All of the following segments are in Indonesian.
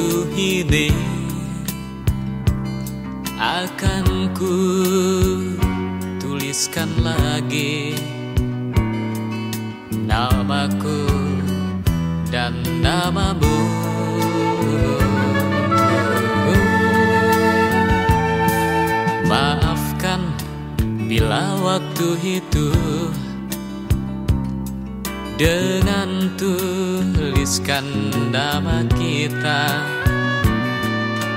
Batu ini akan ku tuliskan lagi namaku dan namamu. Maafkan bila waktu itu dengan tuliskan nama kita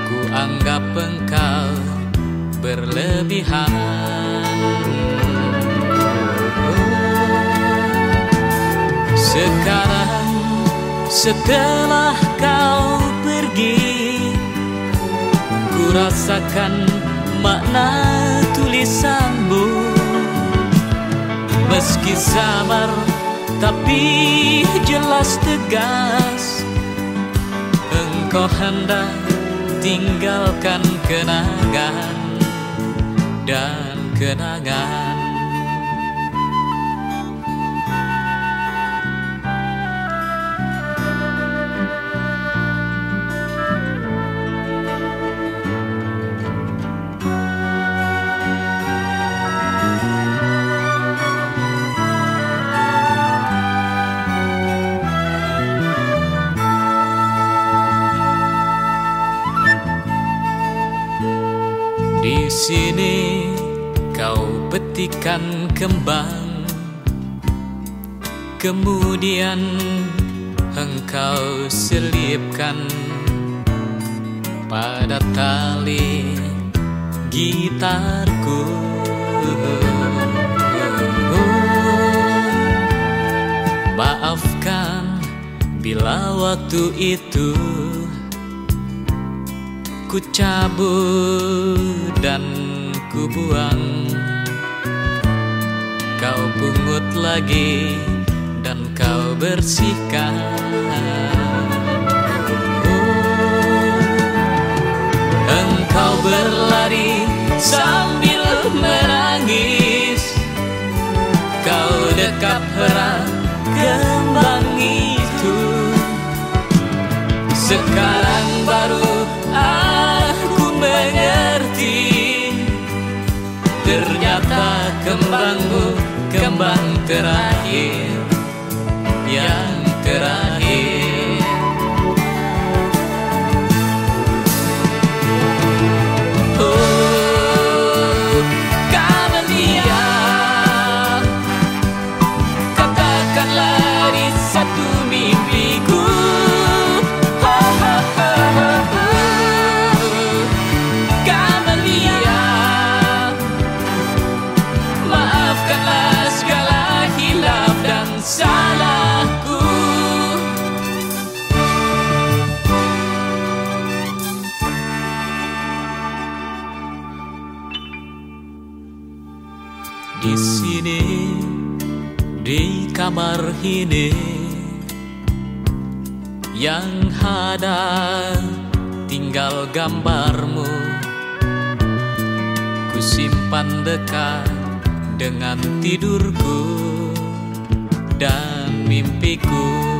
Ku anggap engkau berlebihan. Sekarang setelah kau pergi Ku rasakan makna tulisanmu. Meski samar tapi jelas tegas Engkau hendak tinggalkan kenangan dan kenangan petikan kembang. Kemudian engkau selipkan Pada tali gitarku. Maafkan bila waktu itu ku cabut dan ku buang Kau pungut lagi dan kau bersihkan. Oh, Engkau berlari sambil menangis. Kau dekap erat kembang terakhir Yang terakhir Di sini di kamar ini. Yang ada tinggal gambarmu. Ku simpan dekat dengan tidurku dan mimpiku